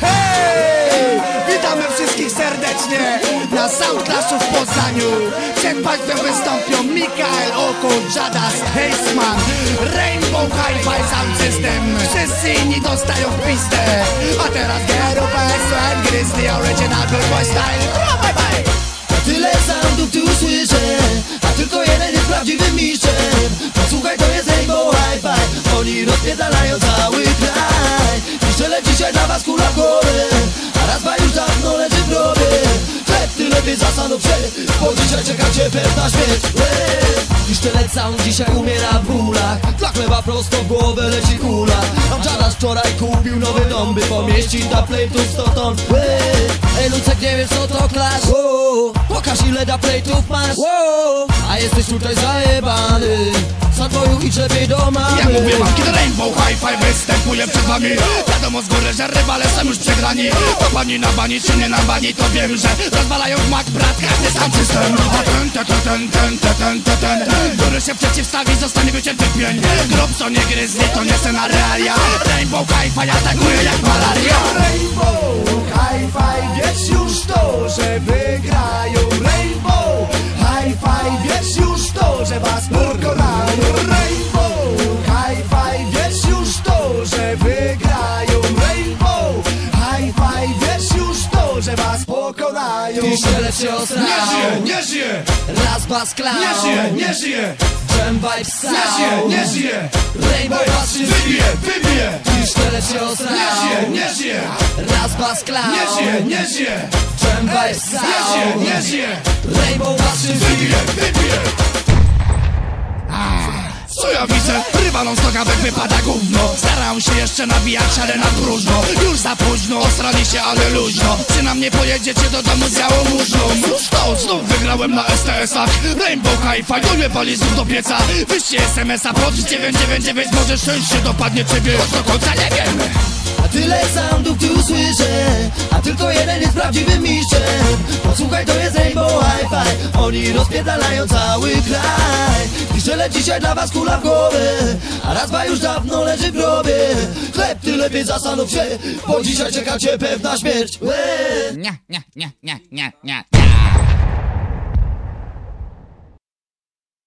Hej! Witamy wszystkich serdecznie na Soundclashu w Poznaniu. Przed Państwem wystąpią Mikael Oko, Jadas, Heisman, Rainbow Hi-Fi Sound System. Wszyscy inni dostają w pistę. A teraz Gero Sven Grizzly Original Boy Style. Oni rozpierdalają cały kraj. Niszczele dzisiaj dla was kula głowę A raz dwa już dawno leży w grobie. Ty lepiej zastanów się Bo dzisiaj czeka cię pewna śmierć. Niszczelec sound dzisiaj umiera w bólach. Dla chleba prosto w głowę leci kula. A Jadas wczoraj kupił nowy dom By pomieścić dla plate'ów 100 ton. Ej, Lucek, nie wiesz co to klasz Pokaż ile da plate'ów masz. A jesteś tutaj zajebany i do mamy Ja mówię mam kiedy rainbow high five występuje przed wami. Wiadomo z góry, że rywale są już przegrani. To pani na bani czy nie na bani to wiem, że rozwalają w mak brat każdy sam system A ten, ten, ten, ten, ten, ten, ten, ten. Góry się przeciwstawi, zostanie wycięty pień. Grob co nie gryznie, to nie scena realia. Rainbow high five atakuje jak malaria. Rainbow high five, wiesz już to, że wygrają. Rainbow high five, wiesz już to, że was pokonają was pokonają. Ty się osrał Nie żyje, nie żyje. Raz bas klał Nie żyje, nie żyje. Jam vibe sound Nie żyje, nie żyje. Rainbow was Wybije, wybije. Ty się osrał Nie żyje, nie żyje. Raz bas klał Nie żyje, nie żyje. Jam vibe sound Nie żyje, nie żyje. Rainbow was Wybije, wybije. Co ja widzę? Rywalą z nogawek wypada gówno. Staram się jeszcze nabijać, ale na próżno. Już za późno, osrali się, ale luźno. Czy na mnie pojedziecie do domu z jałmużną? Cóż to, znów wygrałem na STS-ach Rainbow Hi-Fi, pali znów do pieca. Wyście SMS-a pod 999 Może szczęście dopadnie ciebie, choć do końca nie wiem A tyle soundów tu słyszę A tylko jeden jest prawdziwym mistrzem. Posłuchaj, to jest Rainbow Hi-Fi Oni rozpierdalają cały kraj Niszczele dzisiaj dla was kula w głowę A raz dwa już dawno leży w grobie Chleb ty lepiej zastanów się Bo dzisiaj czeka cię pewna śmierć Łe. Nie, nie, nie, nie, nie, nie, nie.